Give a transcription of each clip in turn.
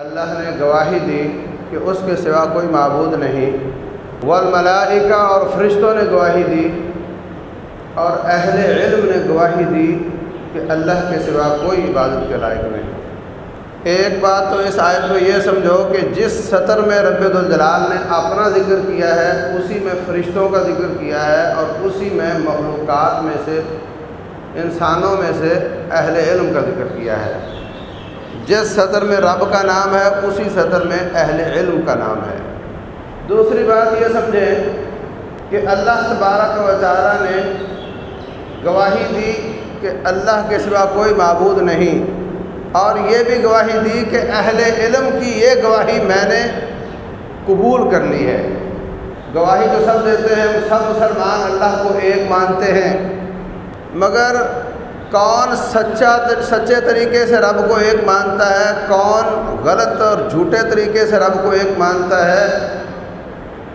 اللہ نے گواہی دی کہ اس کے سوا کوئی معبود نہیں۔ والملائکہ اور فرشتوں نے گواہی دی اور اہل علم نے گواہی دی کہ اللہ کے سوا کوئی عبادت کے لائق نہیں۔ ایک بات تو اس آیت میں یہ سمجھو کہ جس سطر میں رب الجلال نے اپنا ذکر کیا ہے، اسی میں فرشتوں کا ذکر کیا ہے اور اسی میں مخلوقات میں سے، انسانوں میں سے اہل علم کا ذکر کیا ہے۔ جس سطر میں رب کا نام ہے، اسی سطر میں اہل علم کا نام ہے۔ دوسری بات یہ سمجھیں کہ اللہ تبارک و تعالیٰ نے گواہی دی کہ اللہ کے سوا کوئی معبود نہیں۔ اور یہ بھی گواہی دی کہ اہل علم کی یہ گواہی میں نے قبول کر لی ہے۔ گواہی تو سب دیتے ہیں، سب مسلمان اللہ کو ایک مانتے ہیں۔ مگر کون سچا سچے طریقے سے رب کو ایک مانتا ہے؟ کون غلط اور جھوٹے طریقے سے رب کو ایک مانتا ہے؟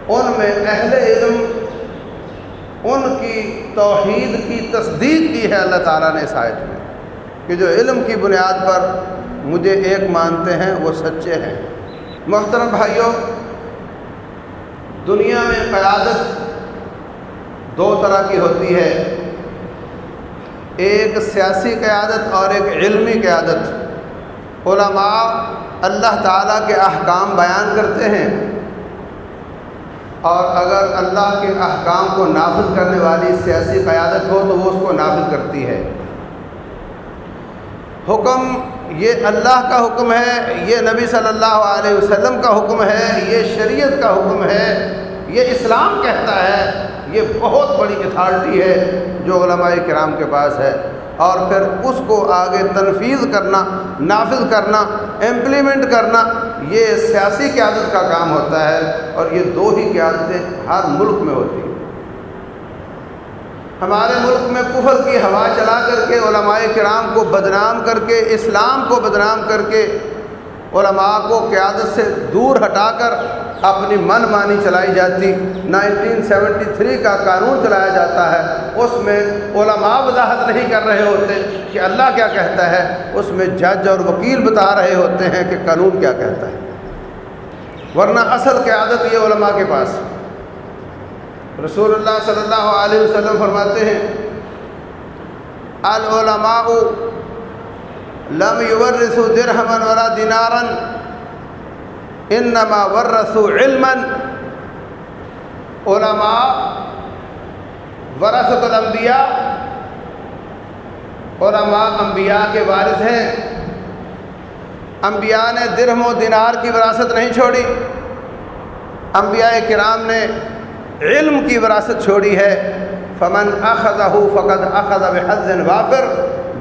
ان میں اہل علم، ان کی توحید کی تصدیق کی ہے اللہ تعالیٰ نے آیت میں کہ جو علم کی بنیاد پر مجھے ایک مانتے ہیں، وہ سچے ہیں۔ محترم بھائیوں، دنیا میں قیادت دو طرح کی ہوتی ہے۔ ایک سیاسی قیادت اور ایک علمی قیادت۔ علماء اللہ تعالیٰ کے احکام بیان کرتے ہیں۔ اور اگر اللہ کے احکام کو نافذ کرنے والی سیاسی قیادت ہو تو وہ اس کو نافذ کرتی ہے۔ حکم یہ اللہ کا حکم ہے، یہ نبی صلی اللہ علیہ وسلم کا حکم ہے، یہ شریعت کا حکم ہے، یہ اسلام کہتا ہے۔ یہ بہت بڑی اتھارٹی ہے جو علماء کرام کے پاس ہے۔ اور پھر اس کو آگے تنفیذ کرنا، نافذ کرنا امپلیمنٹ کرنا، یہ سیاسی قیادت کا کام ہوتا ہے۔ اور یہ دو ہی قیادتیں ہر ملک میں ہوتی ہیں۔ ہمارے ملک میں کفر کی ہوا چلا کر کے، علماء کرام کو بدنام کر کے، اسلام کو بدنام کر کے، علماء کو قیادت سے دور ہٹا کر اپنی من مانی چلائی جاتی۔ نائنٹین سیونٹی تھری کا قانون چلایا جاتا ہے۔ اس میں علماء وضاحت نہیں کر رہے ہوتے کہ اللہ کیا کہتا ہے۔ اس میں جج اور وکیل بتا رہے ہوتے ہیں کہ قانون کیا کہتا ہے۔ ورنہ اصل قیادت یہ علماء کے پاس۔ رسول اللہ صلی اللہ علیہ وسلم فرماتے ہیں، العلماء لم يورثوا درهما ولا دینارا انما ورثوا علما. علماء ورثت الانبیاء. علماء انبیاء کے وارث ہیں. انبیاء نے درہم و دینار کی وراثت نہیں چھوڑی. انبیاء کرام نے علم کی وراثت چھوڑی ہے. فمن اخذہ فقد اخذ بحظ وافر.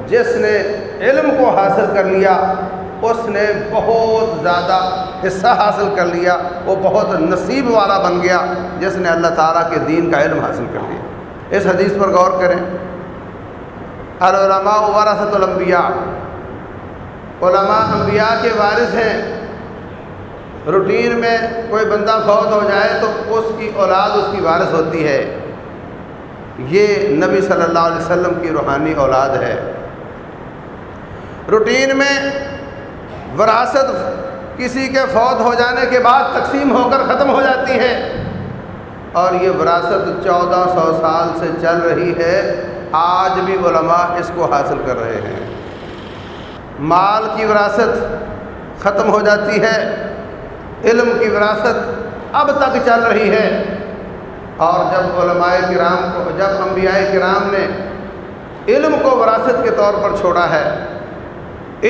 جس نے علم کو حاصل کر لیا اس نے بہت زیادہ حصہ حاصل کر لیا، وہ بہت نصیب والا بن گیا جس نے اللہ تعالیٰ کے دین کا علم حاصل کر لیا۔ اس حدیث پر غور کریں۔ العلماء ورثت الانبیاء۔ علماء انبیاء کے وارث ہیں۔ روٹین میں کوئی بندہ فوت ہو جائے تو اس کی اولاد اس کی وارث ہوتی ہے۔ یہ نبی صلی اللہ علیہ وسلم کی روحانی اولاد ہے۔ روٹین میں وراثت کسی کے فوت ہو جانے کے بعد تقسیم ہو کر ختم ہو جاتی ہے۔ اور یہ وراثت چودہ سو سال سے چل رہی ہے۔ آج بھی علماء اس کو حاصل کر رہے ہیں۔ مال کی وراثت ختم ہو جاتی ہے۔ علم کی وراثت اب تک چل رہی ہے۔ اور جب علماء کرام کو جب انبیاء کرام نے علم کو وراثت کے طور پر چھوڑا ہے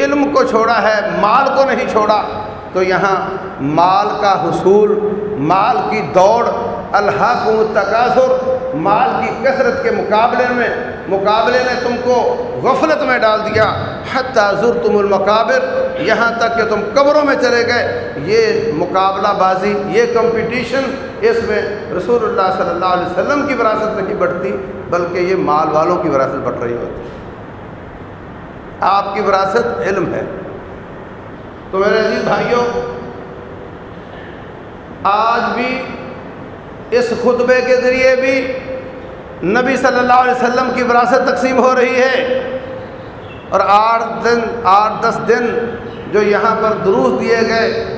علم کو چھوڑا ہے، مال کو نہیں چھوڑا۔ تو یہاں مال کا حصول، مال کی دوڑ الحق تقاصر مال کی کثرت کے مقابلے میں، مقابلے نے تم کو غفلت میں ڈال دیا۔ حتیٰ ضرور تم المقابر، یہاں تک کہ تم قبروں میں چلے گئے۔ یہ مقابلہ بازی، یہ کمپٹیشن اس میں رسول اللہ صلی اللہ علیہ وسلم کی وراثت نہیں بڑھتی، بلکہ یہ مال والوں کی وراثت بڑھ رہی ہوتی۔ آپ کی وراثت علم ہے۔ تو میرے عزیز بھائیوں، آج بھی اس خطبے کے ذریعے بھی نبی صلی اللہ علیہ وسلم کی وراثت تقسیم ہو رہی ہے۔ اور آٹھ دن، آٹھ دس دن جو یہاں پر دروس دیے گئے،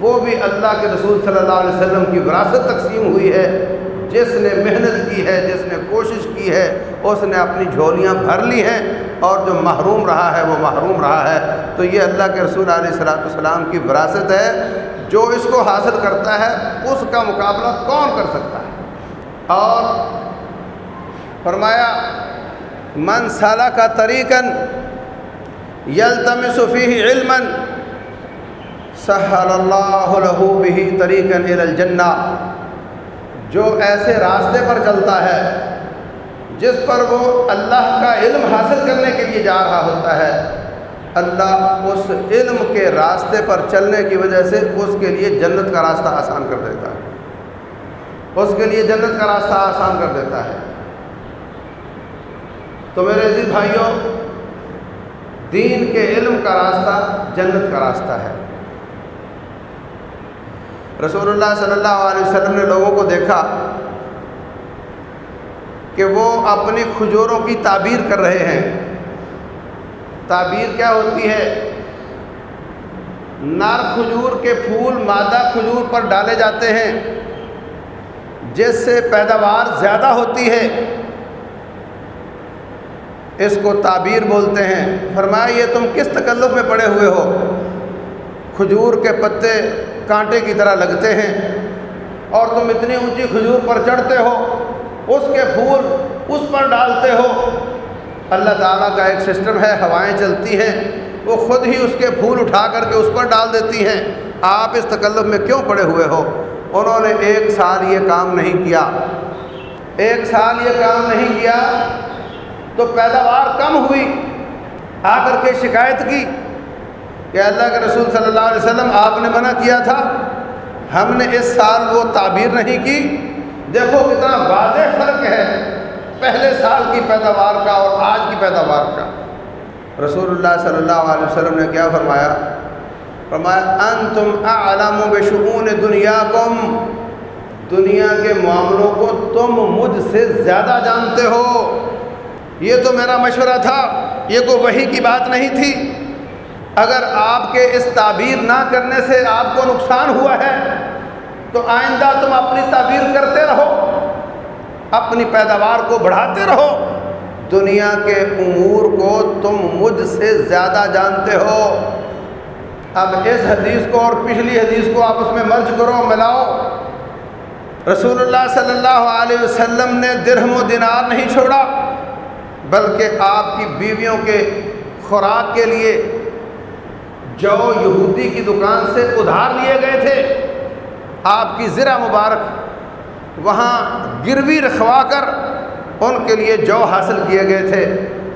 وہ بھی اللہ کے رسول صلی اللہ علیہ وسلم کی وراثت تقسیم ہوئی ہے۔ جس نے محنت کی ہے، جس نے کوشش کی ہے، اس نے اپنی جھولیاں بھر لی ہیں اور جو محروم رہا ہے، وہ محروم رہا ہے۔ تو یہ اللہ کے رسول علیہ صلاۃ السلام کی وراثت ہے۔ جو اس کو حاصل کرتا ہے، اس کا مقابلہ کون کر سکتا ہے؟ اور فرمایا، من سالہ کا طریقن یلتم صفی علم سہل اللہ له به طریقن الجنہ. جو ایسے راستے پر چلتا ہے، جس پر وہ اللہ کا علم حاصل کرنے کے لیے جا رہا ہوتا ہے، اللہ اس علم کے راستے پر چلنے کی وجہ سے اس کے لیے جنت کا راستہ آسان کر دیتا ہے۔ اس کے لیے جنت کا راستہ آسان کر دیتا ہے۔ تو میرے عزیز بھائیوں، دین کے علم کا راستہ جنت کا راستہ ہے۔ رسول اللہ صلی اللہ علیہ وسلم نے لوگوں کو دیکھا کہ وہ اپنی کھجوروں کی تعبیر کر رہے ہیں۔ تعبیر کیا ہوتی ہے؟ نار کھجور کے پھول مادہ کھجور پر ڈالے جاتے ہیں، جس سے پیداوار زیادہ ہوتی ہے۔ اس کو تعبیر بولتے ہیں۔ فرمایا، یہ تم کس تکلف میں پڑے ہوئے ہو؟ کھجور کے پتے کانٹے کی طرح لگتے ہیں اور تم اتنی اونچی کھجور پر چڑھتے ہو، اس کے پھول اس پر ڈالتے ہو۔ اللہ تعالیٰ کا ایک سسٹم ہے، ہوائیں چلتی ہیں، وہ خود ہی اس کے پھول اٹھا کر کے اس پر ڈال دیتی ہیں۔ آپ اس تکلف میں کیوں پڑے ہوئے ہو؟ انہوں نے ایک سال یہ کام نہیں کیا۔ ایک سال یہ کام نہیں کیا تو پیداوار کم ہوئی، آ کر کے شکایت کی۔ کہ اللہ کے رسول صلی اللہ علیہ وسلم آپ نے منع کیا تھا، ہم نے اس سال وہ تعبیر نہیں کی۔ دیکھو کتنا واضح فرق ہے پہلے سال کی پیداوار کا اور آج کی پیداوار کا۔ رسول اللہ صلی اللہ علیہ وسلم نے کیا فرمایا؟ فرمایا ان تم عالم و بشعون دنیا کم دنیا کے معاملوں کو تم مجھ سے زیادہ جانتے ہو۔ یہ تو میرا مشورہ تھا، یہ کوئی وہی کی بات نہیں تھی۔ اگر آپ کے اس تعبیر نہ کرنے سے آپ کو نقصان ہوا ہے، تو آئندہ تم اپنی تعبیر کرتے رہو، اپنی پیداوار کو بڑھاتے رہو۔ دنیا کے امور کو تم مجھ سے زیادہ جانتے ہو۔ اب اس حدیث کو اور پچھلی حدیث کو آپ اس میں مرج کرو، ملاؤ۔ رسول اللہ صلی اللہ علیہ وسلم نے درہم و دینار نہیں چھوڑا، بلکہ آپ کی بیویوں کے خوراک کے لیے جو یہودی کی دکان سے ادھار لیے گئے تھے، آپ کی زرہ مبارک وہاں گروی رکھوا کر ان کے لیے جو حاصل کیے گئے تھے۔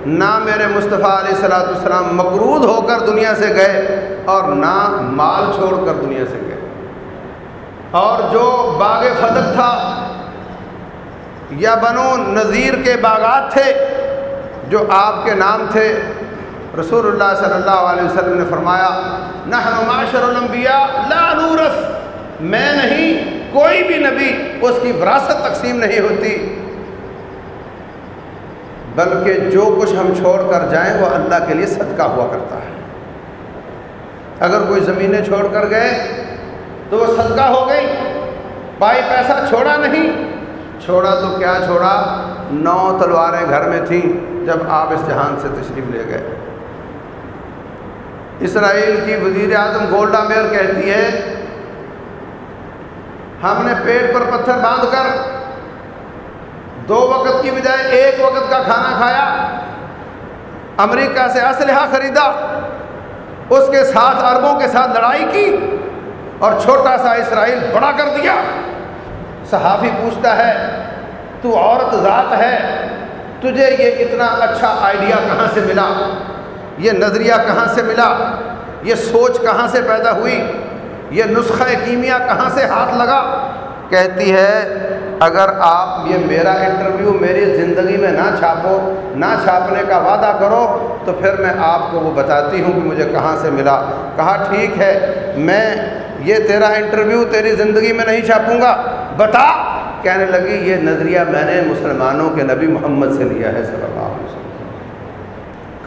نہ میرے مصطفیٰ علیہ السلاۃ السلام مقرود ہو کر دنیا سے گئے اور نہ مال چھوڑ کر دنیا سے گئے۔ اور جو باغ فدق تھا، یا بنو نذیر کے باغات تھے، جو آپ کے نام تھے رسول اللہ صلی اللہ علیہ وسلم نے فرمایا نحن معاشر الانبیاء لا نورث میں نہیں کوئی بھی نبی اس کی وراثت تقسیم نہیں ہوتی بلکہ جو کچھ ہم چھوڑ کر جائیں وہ اللہ کے لیے صدقہ ہوا کرتا ہے اگر کوئی زمینیں چھوڑ کر گئے تو وہ صدقہ ہو گئی। بھائی پیسہ چھوڑا نہیں। چھوڑا تو کیا چھوڑا؟ نو تلواریں گھر میں تھیں جب آپ اس جہان سے تشریف لے گئے۔ اسرائیل کی وزیر اعظم گولڈا میئر کہتی ہے، ہم نے پیٹ پر پتھر باندھ کر دو وقت کی بجائے ایک وقت کا کھانا کھایا، امریکہ سے اسلحہ خریدا، اس کے ساتھ عربوں کے ساتھ لڑائی کی اور چھوٹا سا اسرائیل بڑا کر دیا۔ صحافی پوچھتا ہے، تو عورت ذات ہے، تجھے یہ اتنا اچھا آئیڈیا کہاں سے ملا؟ یہ نظریہ کہاں سے ملا؟ یہ سوچ کہاں سے پیدا ہوئی؟ یہ نسخہ کیمیا کہاں سے ہاتھ لگا؟ کہتی ہے، اگر آپ یہ میرا انٹرویو میری زندگی میں نہ چھاپو، نہ چھاپنے کا وعدہ کرو، تو پھر میں آپ کو وہ بتاتی ہوں کہ مجھے کہاں سے ملا۔ کہا، ٹھیک ہے، میں یہ تیرا انٹرویو تیری زندگی میں نہیں چھاپوں گا۔ بتا، کہنے لگی، یہ نظریہ میں نے مسلمانوں کے نبی محمد سے لیا ہے صلی اللہ علیہ وسلم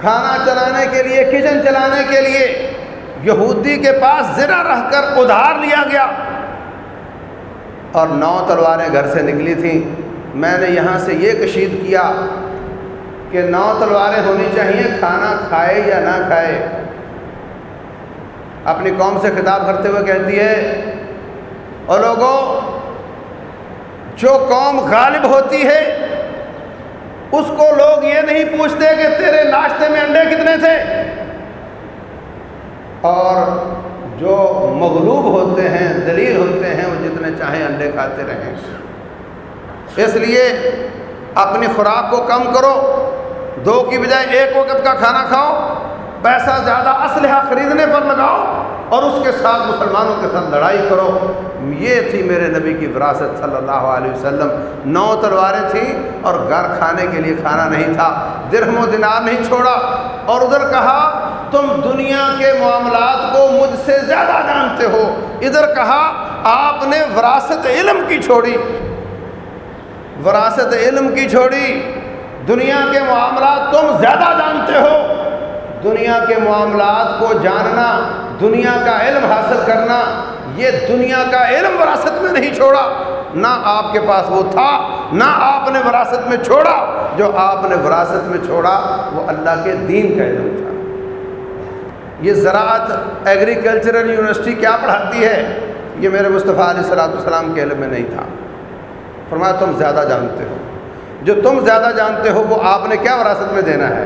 کھانا چلانے کے لیے کچن چلانے کے لیے یہودی کے پاس ذرا رہ کر ادھار لیا گیا۔ اور نو تلواریں گھر سے نکلی تھیں۔ میں نے یہاں سے یہ کشید کیا کہ نو تلواریں ہونی چاہیے، کھانا کھائے یا نہ کھائے۔ اپنی قوم سے خطاب کرتے ہوئے کہتی ہے اور لوگوں جو قوم غالب ہوتی ہے اس کو لوگ یہ نہیں پوچھتے کہ تیرے ناشتے میں انڈے کتنے تھے؟ اور جو مغلوب ہوتے ہیں دلیل ہوتے ہیں، وہ جتنے چاہیں انڈے کھاتے رہیں۔ اس لیے اپنی خوراک کو کم کرو۔ دو کی بجائے ایک وقت کا کھانا کھاؤ۔ پیسہ زیادہ اسلحہ خریدنے پر لگاؤ۔ اور اس کے ساتھ مسلمانوں کے ساتھ لڑائی کرو۔ یہ تھی میرے نبی کی وراثت صلی اللہ علیہ وسلم۔ نو تلواریں تھیں اور گھر کھانے کے لیے کھانا نہیں تھا۔ درہم و دینار نہیں چھوڑا۔ اور ادھر کہا، تم دنیا کے معاملات کو مجھ سے زیادہ جانتے ہو۔ ادھر کہا، آپ نے وراثت علم کی چھوڑی۔ وراثت علم کی چھوڑی۔ دنیا کے معاملات تم زیادہ جانتے ہو۔ دنیا کے معاملات کو جاننا، دنیا کا علم حاصل کرنا، یہ دنیا کا علم وراثت میں نہیں چھوڑا۔ نہ آپ کے پاس وہ تھا، نہ آپ نے وراثت میں چھوڑا۔ جو آپ نے وراثت میں چھوڑا، وہ اللہ کے دین کا علم تھا۔ یہ زراعت ایگریکلچرل یونیورسٹی کیا پڑھاتی ہے؟ یہ میرے مصطفیٰ علیہ السلاۃ السلام کے علم میں نہیں تھا۔ فرمایا تم زیادہ جانتے ہو۔ جو تم زیادہ جانتے ہو، وہ آپ نے کیا وراثت میں دینا ہے؟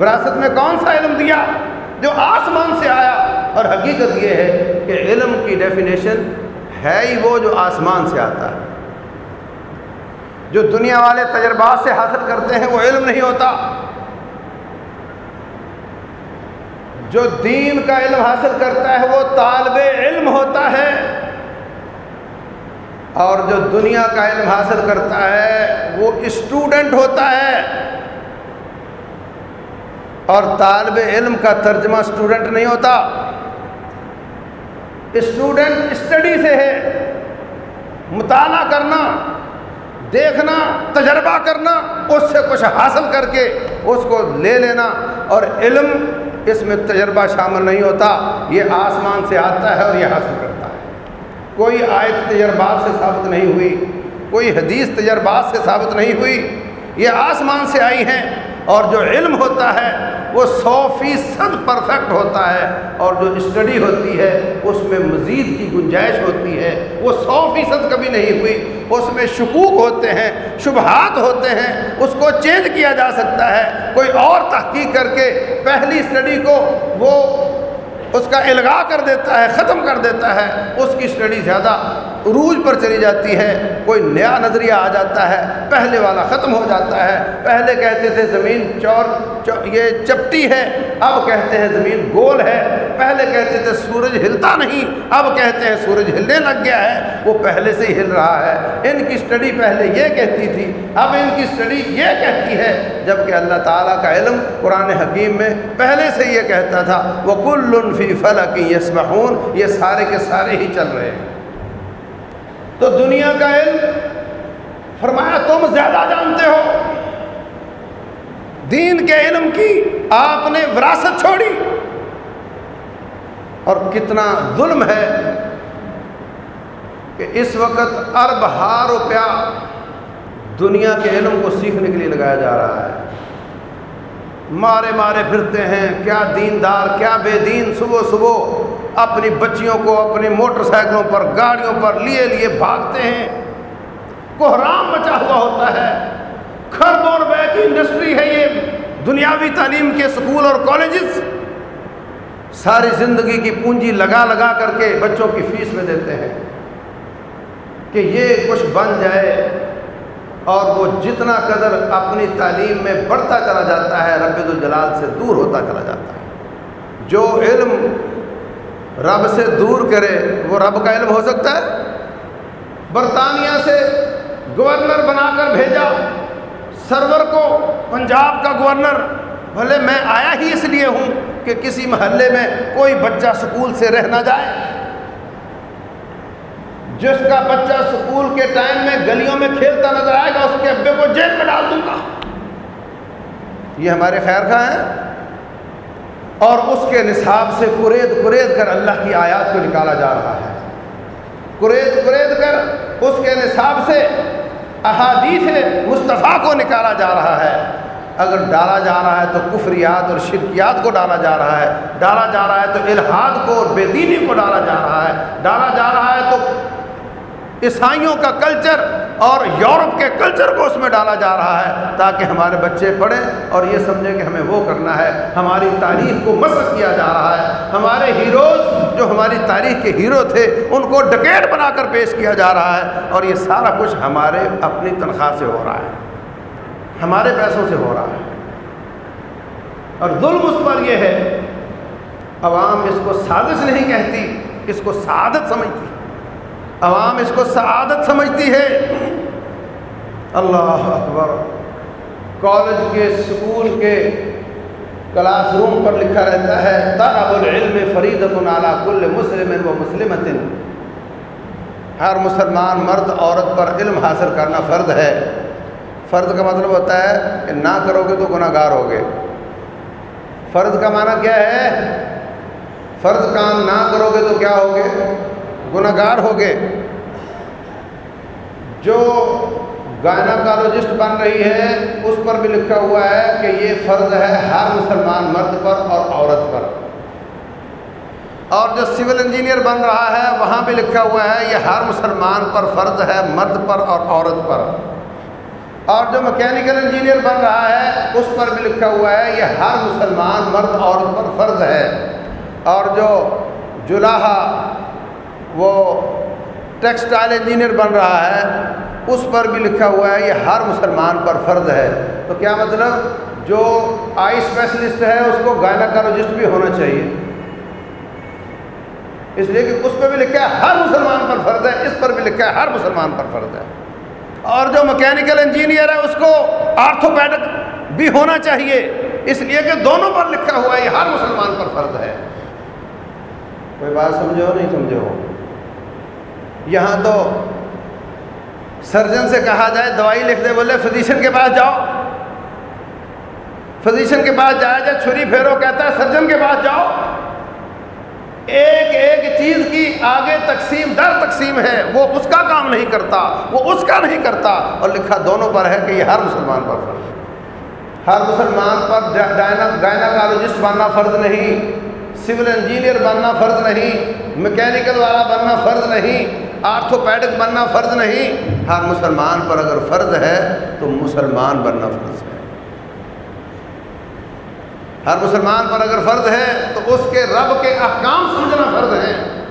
وراثت میں کون سا علم دیا جو آسمان سے آیا؟ اور حقیقت یہ ہے کہ علم کی ڈیفینیشن ہے ہی وہ جو آسمان سے آتا ہے۔ جو دنیا والے تجربات سے حاصل کرتے ہیں وہ علم نہیں ہوتا۔ جو دین کا علم حاصل کرتا ہے وہ طالب علم ہوتا ہے۔ اور جو دنیا کا علم حاصل کرتا ہے وہ اسٹوڈنٹ ہوتا ہے۔ اور طالب علم کا ترجمہ اسٹوڈنٹ نہیں ہوتا۔ اسٹوڈنٹ اسٹڈی سے ہے۔ مطالعہ کرنا، دیکھنا، تجربہ کرنا، اس سے کچھ حاصل کر کے اس کو لے لینا۔ اور علم اس میں تجربہ شامل نہیں ہوتا۔ یہ آسمان سے آتا ہے اور یہ حاصل کرتا ہے۔ کوئی آیت تجربات سے ثابت نہیں ہوئی۔ کوئی حدیث تجربات سے ثابت نہیں ہوئی۔ یہ آسمان سے آئی ہیں۔ اور جو علم ہوتا ہے وہ سو فیصد پرفیکٹ ہوتا ہے اور جو اسٹڈی ہوتی ہے اس میں مزید کی گنجائش ہوتی ہے وہ سو فیصد کبھی نہیں ہوئی اس میں شکوک ہوتے ہیں، شبہات ہوتے ہیں، اس کو چینج کیا جا سکتا ہے۔ کوئی اور تحقیق کر کے پہلی اسٹڈی کو وہ اس کا الگا کر دیتا ہے، ختم کر دیتا ہے، اس کی اسٹڈی زیادہ عروج پر چلی جاتی ہے، کوئی نیا نظریہ آ جاتا ہے، پہلے والا ختم ہو جاتا ہے۔ پہلے کہتے تھے زمین چور یہ چپٹی ہے، اب کہتے ہیں زمین گول ہے۔ پہلے کہتے تھے سورج ہلتا نہیں، اب کہتے ہیں سورج ہلنے لگ گیا ہے۔ وہ پہلے سے ہی ہل رہا ہے۔ ان کی اسٹڈی پہلے یہ کہتی تھی، اب ان کی اسٹڈی یہ کہتی ہے۔ جبکہ اللہ تعالیٰ کا علم قرآن حکیم میں پہلے سے یہ کہتا تھا وہ کل فی فلک یسمحون یہ سارے کے سارے ہی چل رہے ہیں۔ تو دنیا کا علم فرمایا تم زیادہ جانتے ہو۔ دین کے علم کی آپ نے وراثت چھوڑی۔ اور کتنا ظلم ہے کہ اس وقت ارب ہار روپیہ دنیا کے علم کو سیکھنے کے لیے لگایا جا رہا ہے۔ مارے مارے پھرتے ہیں، کیا دیندار، کیا بے دین، صبح صبح اپنی بچیوں کو اپنی موٹر سائیکلوں پر، گاڑیوں پر لیے لیے بھاگتے ہیں۔ کوحرام مچا ہوا ہوتا ہے۔ خربوں روپے کی انڈسٹری ہے یہ۔ دنیاوی تعلیم کے اسکول اور کالجز۔ ساری زندگی کی پونجی لگا لگا کر کے بچوں کی فیس میں دیتے ہیں۔ کہ یہ کچھ بن جائے اور وہ جتنا قدر اپنی تعلیم میں بڑھتا چلا جاتا ہے، رب الجلال سے دور ہوتا چلا جاتا ہے۔ جو علم رب سے دور کرے، وہ رب کا علم ہو سکتا ہے؟ برطانیہ سے گورنر بنا کر بھیجا، سرور کو پنجاب کا گورنر، بھلے میں آیا ہی اس لیے ہوں کہ کسی محلے میں کوئی بچہ سکول سے رہ نہ جائے۔ جس کا بچہ سکول کے ٹائم میں گلیوں میں کھیلتا نظر آئے گا، اس کے ابے کو جیل میں ڈال دوں گا۔ یہ ہمارے خیر خواہ ہیں۔ اور اس کے نصاب سے قرید قرید کر اللہ کی آیات کو نکالا جا رہا ہے۔ قرید قرید کر اس کے نصاب سے احادیث مصطفیٰ کو نکالا جا رہا ہے۔ اگر ڈالا جا رہا ہے تو کفریات اور شرکیات کو ڈالا جا رہا ہے۔ ڈالا جا رہا ہے تو الحاد کو اور بے دینی کو ڈالا جا رہا ہے۔ ڈالا جا رہا ہے تو عیسائیوں کا کلچر اور یورپ کے کلچر کو اس میں ڈالا جا رہا ہے تاکہ ہمارے بچے پڑھیں اور یہ سمجھیں کہ ہمیں وہ کرنا ہے۔ ہماری تاریخ کو مسق کیا جا رہا ہے۔ ہمارے ہیروز جو ہماری تاریخ کے ہیرو تھے، ان کو ڈکیٹ بنا کر پیش کیا جا رہا ہے اور یہ سارا کچھ ہمارے اپنی تنخواہ سے ہو رہا ہے۔ ہمارے پیسوں سے ہو رہا ہے۔ اور ظلم اس پر یہ ہے، عوام اس کو سازش نہیں کہتی، اس کو سعادت سمجھتی۔ عوام اس کو سعادت سمجھتی ہے۔ اللہ اکبر۔ کالج کے اسکول کے کلاس روم پر لکھا رہتا ہے، طلب العلم فریدت نالا کل مسلم و مسلمت ہر مسلمان مرد، عورت پر علم حاصل کرنا فرد ہے۔ فرد کا مطلب ہوتا ہے کہ نہ کرو گے تو گناہ گار ہوگے۔ فرد کا معنی کیا ہے؟ فرد کام نہ کرو گے تو کیا ہوگے؟ گناہ گار ہو گئے۔ جو گائناکالوجسٹ بن رہی ہے، اس پر بھی لکھا ہوا ہے کہ یہ فرض ہے ہر مسلمان مرد پر اور عورت پر۔ اور جو سول انجینئر بن رہا ہے، وہاں بھی لکھا ہوا ہے، یہ ہر مسلمان پر فرض ہے مرد پر اور عورت پر۔ اور جو مکینیکل انجینئر بن رہا ہے، اس پر بھی لکھا ہوا ہے، یہ ہر مسلمان مرد عورت پر فرض ہے۔ اور جو جلاحہ وہ ٹیکسٹائل انجینئر بن رہا ہے، اس پر بھی لکھا ہوا ہے یہ ہر مسلمان پر فرض ہے۔ تو کیا مطلب؟ جو آئی اسپیشلسٹ ہے، اس کو گائناکالوجسٹ بھی ہونا چاہیے۔ اس لیے کہ اس پہ بھی لکھا ہے، ہر مسلمان پر فرض ہے۔ اس پر بھی لکھا ہے، ہر مسلمان پر فرض ہے۔ اور جو مکینیکل انجینئر ہے، اس کو آرتھوپیڈک بھی ہونا چاہیے۔ اس لیے کہ دونوں پر لکھا ہوا ہے، یہ ہر مسلمان پر فرض ہے۔ کوئی بات سمجھو نہیں سمجھو یہاں تو سرجن سے کہا جائے، دوائی لکھ دے، بولے فزیشین کے پاس جاؤ۔ فزیشین کے پاس جایا جائے، چھری پھیرو، کہتا ہے، سرجن کے پاس جاؤ۔ ایک ایک چیز کی آگے تقسیم، در تقسیم ہے۔ وہ اس کا کام نہیں کرتا، وہ اس کا نہیں کرتا۔ اور لکھا دونوں پر ہے کہ یہ ہر مسلمان پر فرض ہر مسلمان پر گائناکالوجسٹ بننا فرض نہیں، سول انجینئر بننا فرض نہیں، مکینیکل والا بننا فرض نہیں۔ آرتھوپیڈک بننا فرض نہیں۔ ہر مسلمان پر اگر فرض ہے تو مسلمان بننا فرض ہے۔ ہر مسلمان پر اگر فرض ہے تو اس کے رب کے احکام سمجھنا فرض ہے۔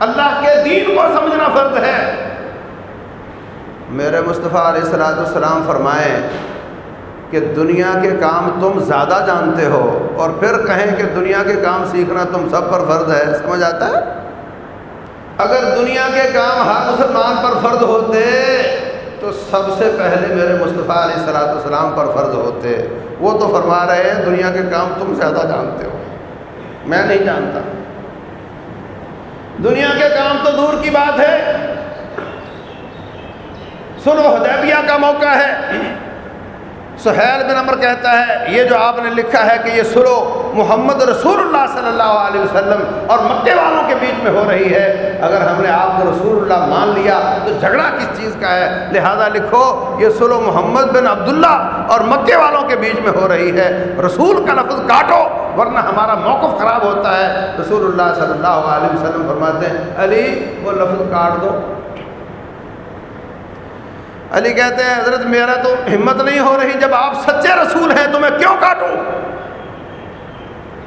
اللہ کے دین کو سمجھنا فرض ہے۔ میرے مصطفیٰ علیہ السلاۃ السلام فرمائیں کہ دنیا کے کام تم زیادہ جانتے ہو اور پھر کہیں کہ دنیا کے کام سیکھنا تم سب پر فرض ہے۔ سمجھ آتا ہے؟ اگر دنیا کے کام ہر مسلمان پر فرض ہوتے تو سب سے پہلے میرے مصطفیٰ علیہ السلاۃ السلام پر فرض ہوتے۔ وہ تو فرما رہے ہیں، دنیا کے کام تم زیادہ جانتے ہو۔ میں نہیں جانتا۔ دنیا کے کام تو دور کی بات ہے۔ سنو، حدیبیہ کا موقع ہے۔ سہیل بن عمر کہتا ہے، یہ جو آپ نے لکھا ہے کہ یہ سلو محمد رسول اللہ صلی اللہ علیہ وسلم اور مکے والوں کے بیچ میں ہو رہی ہے، اگر ہم نے آپ کو رسول اللہ مان لیا تو جھگڑا کس چیز کا ہے؟ لہذا لکھو، یہ سلو محمد بن عبداللہ اور مکے والوں کے بیچ میں ہو رہی ہے۔ رسول کا لفظ کاٹو، ورنہ ہمارا موقف خراب ہوتا ہے۔ رسول اللہ صلی اللہ علیہ وسلم فرماتے ہیں، علی، وہ لفظ کاٹ دو۔ علی کہتے ہیں، حضرت میرا تو ہمت نہیں ہو رہی جب آپ سچے رسول ہیں تو میں کیوں کاٹوں؟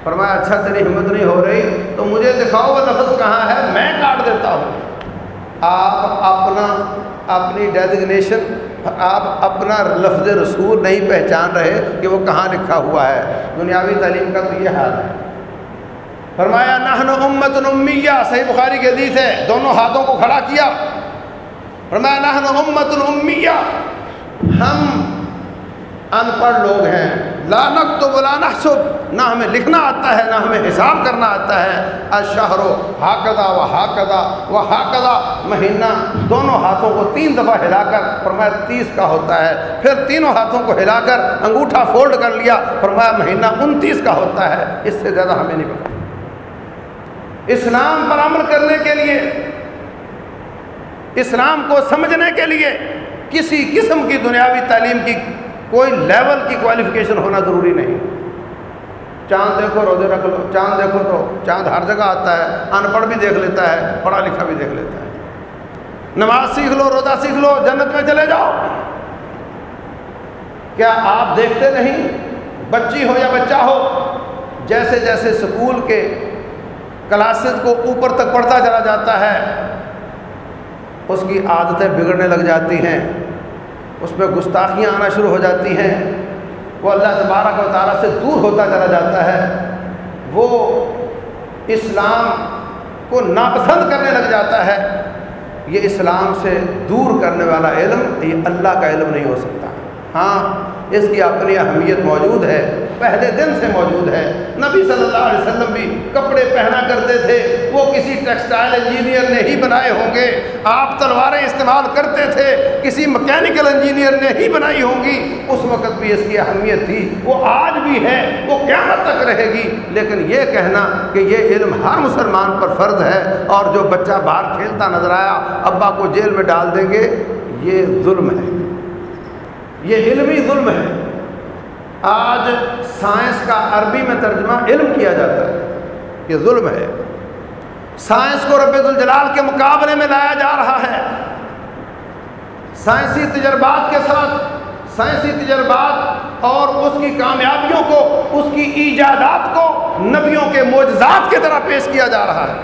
فرمایا اچھا تیری ہمت نہیں ہو رہی تو مجھے دکھاؤ وہ لفظ کہاں ہے، میں کاٹ دیتا ہوں۔ آپ اپنا، اپنی ڈیزگنیشن آپ اپنا لفظ رسول نہیں پہچان رہے کہ وہ کہاں لکھا ہوا ہے۔ دنیاوی تعلیم کا تو یہ حال ہے۔ فرمایا نہن امت امیہ، صحیح بخاری کے حدیث ہے، دونوں ہاتھوں کو کھڑا کیا۔ فرمایا نحن امت امیہ ہم ان پڑھ لوگ ہیں۔ لانک تو بلانا سب نہ ہمیں لکھنا آتا ہے، نہ ہمیں حساب کرنا آتا ہے۔ اشہر و ہاکدہ و ہاکدہ و ہاکدہ مہینہ دونوں ہاتھوں کو تین دفعہ ہلا کر فرمایا تیس کا ہوتا ہے۔ پھر تینوں ہاتھوں کو ہلا کر انگوٹھا فولڈ کر لیا، فرمایا مہینہ انتیس کا ہوتا ہے۔ اس سے زیادہ ہمیں نہیں پتا۔ اسلام پر عمل کرنے کے لیے اسلام کو سمجھنے کے لیے کسی قسم کی دنیاوی تعلیم کی کوئی لیول کی کوالیفکیشن ہونا ضروری نہیں۔ چاند دیکھو، روزے رکھ لو۔ چاند دیکھو تو چاند ہر جگہ آتا ہے ان پڑھ بھی دیکھ لیتا ہے، پڑھا لکھا بھی دیکھ لیتا ہے۔ نماز سیکھ لو، روزہ سیکھ لو، جنت میں چلے جاؤ۔ کیا آپ دیکھتے نہیں؟ بچی ہو یا بچہ ہو، جیسے جیسے سکول کے کلاسز کو اوپر تک پڑھتا چلا جاتا ہے اس کی عادتیں بگڑنے لگ جاتی ہیں، اس پہ گستاخیاں آنا شروع ہو جاتی ہیں۔ وہ اللہ تبارک و تعالیٰ سے دور ہوتا چلا جاتا ہے۔ وہ اسلام کو ناپسند کرنے لگ جاتا ہے۔ یہ اسلام سے دور کرنے والا علم، یہ اللہ کا علم نہیں ہو سکتا۔ ہاں اس کی اپنی اہمیت موجود ہے، پہلے دن سے موجود ہے۔ نبی صلی اللہ علیہ وسلم بھی کپڑے پہنا کرتے تھے۔ وہ کسی ٹیکسٹائل انجینئر نے ہی بنائے ہوں گے۔ آپ تلواریں استعمال کرتے تھے، کسی مکینیکل انجینئر نے ہی بنائی ہوں گی۔ اس وقت بھی اس کی اہمیت تھی۔ وہ آج بھی ہے، وہ قیامت تک رہے گی۔ لیکن یہ کہنا کہ یہ علم ہر مسلمان پر فرض ہے اور جو بچہ باہر کھیلتا نظر آیا، ابا کو جیل میں ڈال دیں گے، یہ ظلم ہے۔ یہ علمی ظلم ہے۔ آج سائنس کا عربی میں ترجمہ علم کیا جاتا ہے یہ ظلم ہے۔ سائنس کو رب الجلال کے مقابلے میں لایا جا رہا ہے۔ سائنسی تجربات کے ساتھ، سائنسی تجربات اور اس کی کامیابیوں کو، اس کی ایجادات کو نبیوں کے معجزات کی طرح پیش کیا جا رہا ہے۔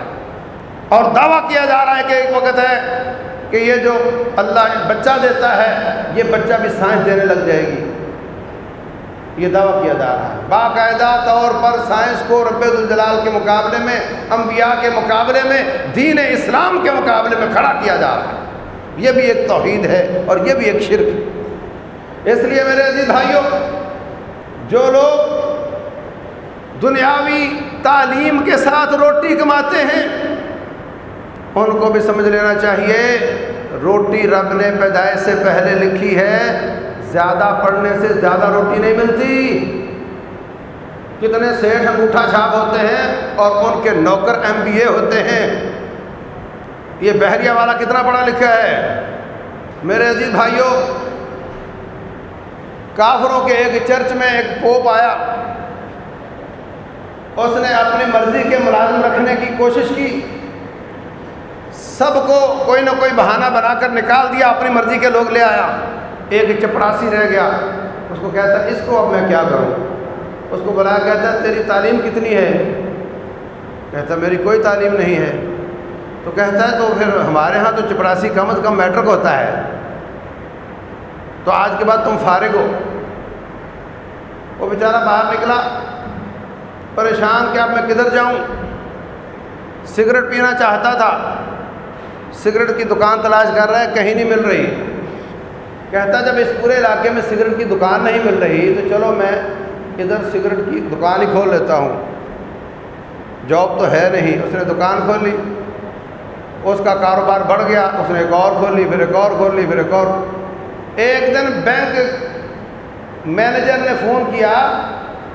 اور دعویٰ کیا جا رہا ہے کہ ایک وقت ہے کہ یہ جو اللہ بچہ دیتا ہے، یہ بچہ بھی سائنس دینے لگ جائے گی۔ یہ دعویٰ کیا جا رہا ہے۔ باقاعدہ طور پر سائنس کو رب الجلال کے مقابلے میں، انبیاء کے مقابلے میں، دین اسلام کے مقابلے میں کھڑا کیا جا رہا ہے۔ یہ بھی ایک توحید ہے اور یہ بھی ایک شرک ہے۔ اس لیے میرے عزیز بھائیوں، جو لوگ دنیاوی تعلیم کے ساتھ روٹی کماتے ہیں، ان کو بھی سمجھ لینا چاہیے، روٹی رب نے پیدائش سے پہلے لکھی ہے زیادہ پڑھنے سے زیادہ روٹی نہیں ملتی۔ کتنے سیٹھ انگوٹھا چھاپ ہوتے ہیں اور ان کے نوکر ایم بی اے ہوتے ہیں۔ یہ بحریہ والا کتنا پڑھا لکھا ہے؟ میرے عزیز بھائیوں کافروں کے ایک چرچ میں ایک پوپ آیا۔ اس نے اپنی مرضی کے ملازم رکھنے کی کوشش کی۔ سب کو کوئی نہ کوئی بہانہ بنا کر نکال دیا، اپنی مرضی کے لوگ لے آیا۔ ایک چپڑاسی رہ گیا۔ اس کو کہتا ہے، اس کو اب میں کیا کروں؟ اس کو بلایا، کہتا ہے، تیری تعلیم کتنی ہے؟ کہتا ہے، میری کوئی تعلیم نہیں ہے۔ تو کہتا ہے، تو پھر ہمارے ہاں تو چپڑاسی کم از کم میٹرک ہوتا ہے۔ تو آج کے بعد تم فارغ ہو۔ وہ بیچارہ باہر نکلا، پریشان کہ اب میں کدھر جاؤں؟ سگریٹ پینا چاہتا تھا۔ سگریٹ کی دکان تلاش کر رہا ہے، کہیں نہیں مل رہی۔ کہتا جب اس پورے علاقے میں سگریٹ کی دکان نہیں مل رہی تو چلو میں ادھر سگریٹ کی دکان ہی کھول لیتا ہوں۔ جاب تو ہے نہیں، اس نے دکان کھول لی اس کا کاروبار بڑھ گیا، اس نے ایک اور کھول لی پھر ایک اور کھول لی پھر ایک اور۔ ایک دن بینک مینیجر نے فون کیا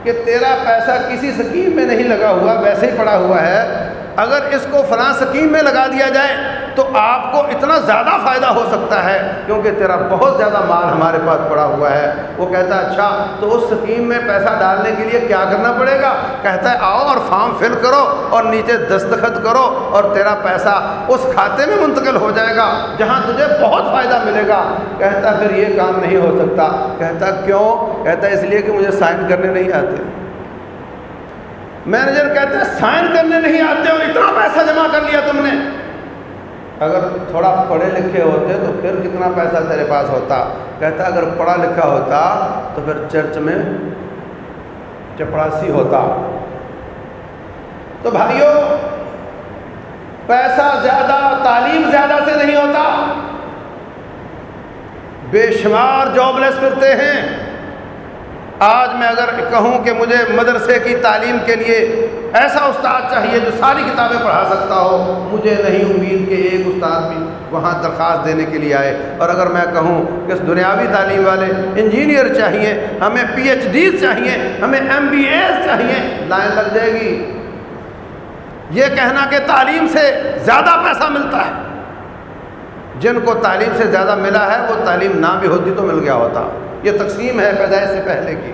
کہ تیرا پیسہ کسی سکیم میں نہیں لگا ہوا، ویسے ہی پڑا ہوا ہے۔ اگر اس کو فلاں سکیم میں لگا دیا جائے تو آپ کو اتنا زیادہ فائدہ ہو سکتا ہے، کیونکہ تیرا بہت زیادہ مال ہمارے پاس پڑا ہوا ہے۔ وہ کہتا ہے اچھا تو اس سکیم میں پیسہ ڈالنے کے لیے کیا کرنا پڑے گا؟ کہتا ہے، آؤ اور فارم فل کرو اور نیچے دستخط کرو اور تیرا پیسہ اس کھاتے میں منتقل ہو جائے گا جہاں تجھے بہت فائدہ ملے گا۔ کہتا ہے، پھر یہ کام نہیں ہو سکتا۔ کہتا کیوں؟ کہتا ہے، اس لیے کہ مجھے سائن کرنے نہیں آتے۔ مینیجر کہتے ہیں سائن کرنے نہیں آتے اور اتنا پیسہ جمع کر لیا تم نے. اگر تھوڑا پڑھے لکھے ہوتے تو پھر کتنا پیسہ تیرے پاس ہوتا؟ کہتا اگر پڑھا لکھا ہوتا تو پھر چرچ میں چپڑاسی ہوتا. تو بھائیوں پیسہ زیادہ، تعلیم زیادہ سے نہیں ہوتا۔ بے شمار جاب لیس کرتے ہیں۔ آج میں اگر کہوں کہ مجھے مدرسے کی تعلیم کے لیے ایسا استاد چاہیے جو ساری کتابیں پڑھا سکتا ہو، مجھے نہیں امید کہ ایک استاد بھی وہاں درخواست دینے کے لیے آئے۔ اور اگر میں کہوں کہ دنیاوی تعلیم والے انجینئر چاہیے، ہمیں پی ایچ ڈیز چاہیے، ہمیں ایم بی ایز چاہیے، لائن لگ جائے گی۔ یہ کہنا کہ تعلیم سے زیادہ پیسہ ملتا ہے۔ جن کو تعلیم سے زیادہ ملا ہے، وہ تعلیم نہ بھی ہوتی تو مل گیا ہوتا۔ یہ تقسیم ہے پیدائش سے پہلے کی۔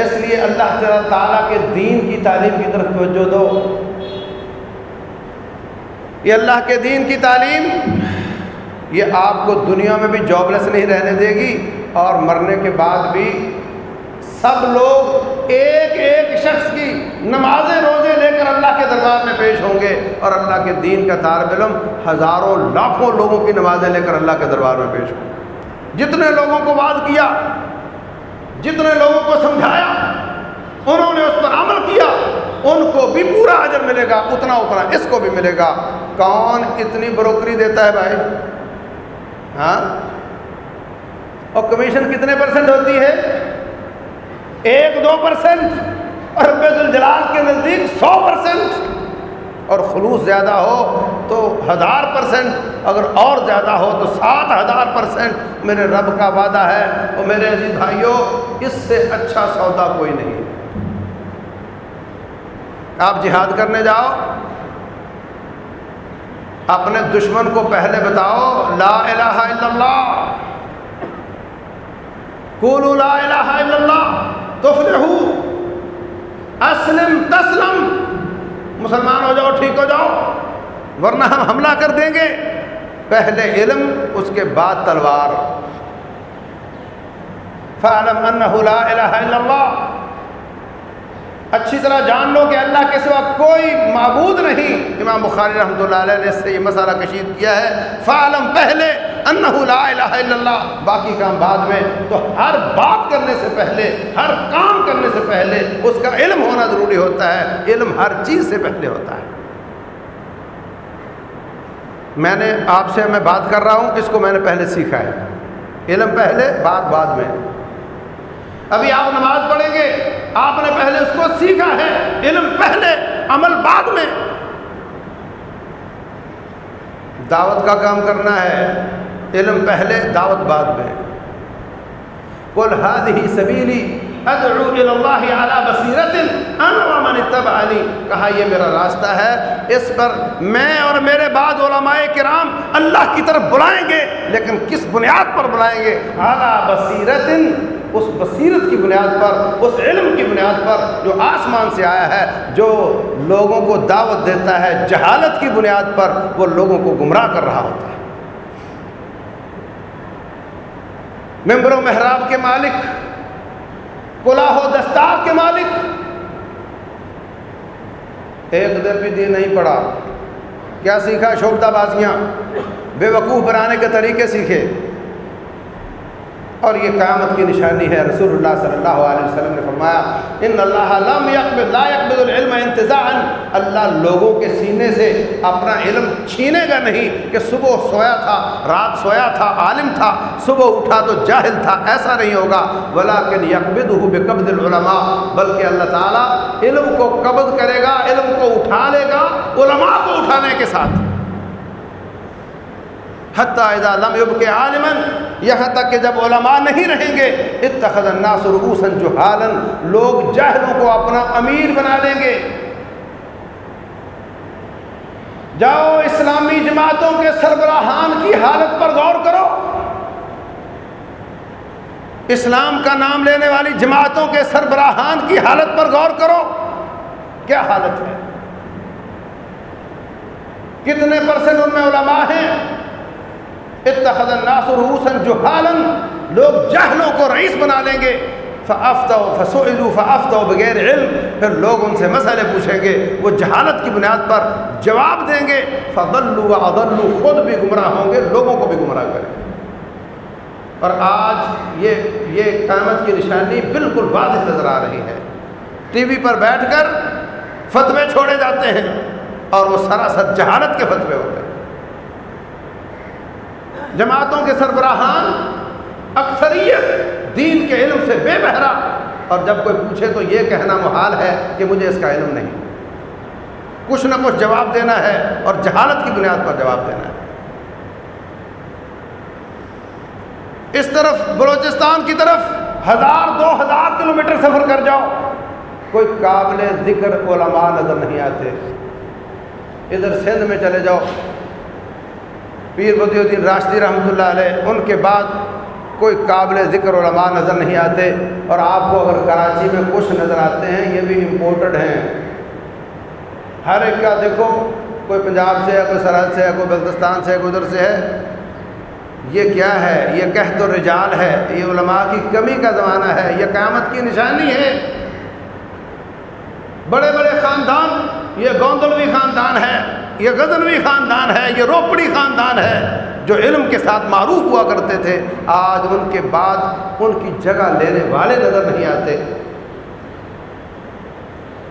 اس لیے اللہ تعالیٰ کے دین کی تعلیم کی طرف توجہ دو۔ یہ اللہ کے دین کی تعلیم، یہ آپ کو دنیا میں بھی جاب لیس نہیں رہنے دے گی اور مرنے کے بعد بھی سب لوگ ایک ایک شخص کی نمازیں روزے لے کر اللہ کے دربار میں پیش ہوں گے اور اللہ کے دین کا طالب علم ہزاروں لاکھوں لوگوں کی نمازیں لے کر اللہ کے دربار میں پیش ہوں گے۔ جتنے لوگوں کو واز کیا، جتنے لوگوں کو سمجھایا، انہوں نے اس پر عمل کیا، ان کو بھی پورا اجر ملے گا، اتنا اتنا اس کو بھی ملے گا۔ کون اتنی بروکری دیتا ہے بھائی؟ ہاں؟ اور کمیشن کتنے پرسنٹ ہوتی ہے؟ ایک دو پرسنٹ اور بیت الجلال کے نزدیک سو پرسنٹ اور خلوص زیادہ ہو تو ہزار پرسنٹ، اگر اور زیادہ ہو تو سات ہزار پرسنٹ۔ میرے رب کا وعدہ ہے اور میرے عزیز بھائیوں اس سے اچھا سودا کوئی نہیں آپ جہاد کرنے جاؤ۔ اپنے دشمن کو پہلے بتاؤ، لا الہ الا اللہ۔ قولوا لا الہ الا اللہ۔ تفلحو اسلم تسلم، مسلمان ہو جاؤ، ٹھیک ہو جاؤ، ورنہ ہم حملہ کر دیں گے۔ پہلے علم، اس کے بعد تلوار۔ فعلم انہ لا الہ الا اللہ۔ اچھی طرح جان لو کہ اللہ کے سوا کوئی معبود نہیں۔ امام بخاری رحمۃ اللہ علیہ نے اس سے یہ مسئلہ کشید کیا ہے۔ فعلم پہلے انہ لا الہ الا اللہ۔ باقی کام بعد میں۔ تو ہر بات کرنے سے پہلے، ہر کام کرنے سے پہلے اس کا علم ہونا ضروری ہوتا ہے۔ علم ہر چیز سے پہلے ہوتا ہے۔ میں نے آپ سے میں بات کر رہا ہوں، اس کو میں نے پہلے سیکھا ہے۔ علم پہلے بات بعد میں۔ ابھی آپ نماز پڑھیں گے۔ آپ نے پہلے اس کو سیکھا ہے۔ علم پہلے، عمل بعد میں۔ دعوت کا کام کرنا ہے۔ علم پہلے، دعوت بعد میں۔ کل حد ہی سبیلی ادعو اللہ علی بصیرت انا ومن اتبعنی۔ کہا، یہ میرا راستہ ہے۔ اس پر میں اور میرے بعد علماء کرام اللہ کی طرف بلائیں گے، لیکن کس بنیاد پر بلائیں گے؟ علی بصیرت اس بصیرت کی بنیاد پر، اس علم کی بنیاد پر جو آسمان سے آیا ہے، جو لوگوں کو دعوت دیتا ہے، جہالت کی بنیاد پر وہ لوگوں کو گمراہ کر رہا ہوتا ہے۔ ممبر و محراب کے مالک، کلاہ و دستار کے مالک، ایک دن بھی دین نہیں پڑا کیا سیکھا؟ شوبدہ بازیاں۔ بے وقوف بنانے کے طریقے سیکھے۔ اور یہ قیامت کی نشانی ہے۔ رسول اللہ صلی اللہ علیہ وسلم نے فرمایا، ان اللہ لم يقبل لا يقبل العلم انتزاعا۔ اللہ لوگوں کے سینے سے اپنا علم چھینے گا نہیں کہ صبح سویا تھا، رات سویا تھا، عالم تھا، صبح اٹھا تو جاہل تھا، ایسا نہیں ہوگا۔ ولیکن یقبضہ بقبض العلماء، بلکہ اللہ تعالیٰ علم کو قبض کرے گا، علم کو اٹھا لے گا، علماء کو اٹھانے کے ساتھ۔ حتیٰ اذا لم يبق عالما، یہاں تک کہ جب علماء نہیں رہیں گے، اتخذ الناس رؤوسا جہالا، لوگ جاہلوں کو اپنا امیر بنا دیں گے۔ جاؤ اسلامی جماعتوں کے سربراہان کی حالت پر غور کرو۔ اسلام کا نام لینے والی جماعتوں کے سربراہان کی حالت پر غور کرو۔ کیا حالت ہے؟ کتنے پرسنٹ ان میں علماء ہیں؟ اتخذ الناس رؤوسا جهالا لوگ جہلوں کو رئیس بنا لیں گے۔ فافتوا فسئلوا فافتوا بغیر علم، پھر لوگ ان سے مسئلے پوچھیں گے۔ وہ جہالت کی بنیاد پر جواب دیں گے۔ فضلوا واضلوا خود بھی گمراہ ہوں گے، لوگوں کو بھی گمراہ کریں گے۔ اور آج یہ یہ قیامت کی نشانی بالکل واضح نظر آ رہی ہے۔ ٹی وی پر بیٹھ کر فتوے چھوڑے جاتے ہیں اور وہ سراسر جہالت کے فتوے ہوتے ہیں۔ جماعتوں کے سربراہان اکثریت دین کے علم سے بے بہرا۔ اور جب کوئی پوچھے تو یہ کہنا محال ہے کہ مجھے اس کا علم نہیں۔ کچھ نہ کچھ جواب دینا ہے اور جہالت کی بنیاد پر جواب دینا ہے۔ اس طرف بلوچستان کی طرف ہزار دو ہزار کلومیٹر سفر کر جاؤ۔ کوئی قابل ذکر علماء نظر نہیں آتے۔ ادھر سندھ میں چلے جاؤ۔ پیر بدی الدین راشدی رحمۃ اللہ علیہ، ان کے بعد کوئی قابل ذکر علماء نظر نہیں آتے اور آپ کو اگر کراچی میں کچھ نظر آتے ہیں، یہ بھی امپورٹڈ ہیں۔ ہر ایک کا دیکھو، کوئی پنجاب سے ہے، کوئی سرحد سے ہے، کوئی بلتستان سے ہے، کوئی ادھر سے ہے۔ یہ کیا ہے؟ یہ کہت و رجال ہے۔ یہ علماء کی کمی کا زمانہ ہے۔ یہ قیامت کی نشانی ہے۔ بڑے بڑے خاندان، یہ گوندلوی خاندان ہے۔ یہ غزنوی خاندان ہے، یہ روپڑی خاندان ہے جو علم کے ساتھ معروف ہوا کرتے تھے۔ آج ان کے بعد ان کی جگہ لینے والے نظر نہیں آتے۔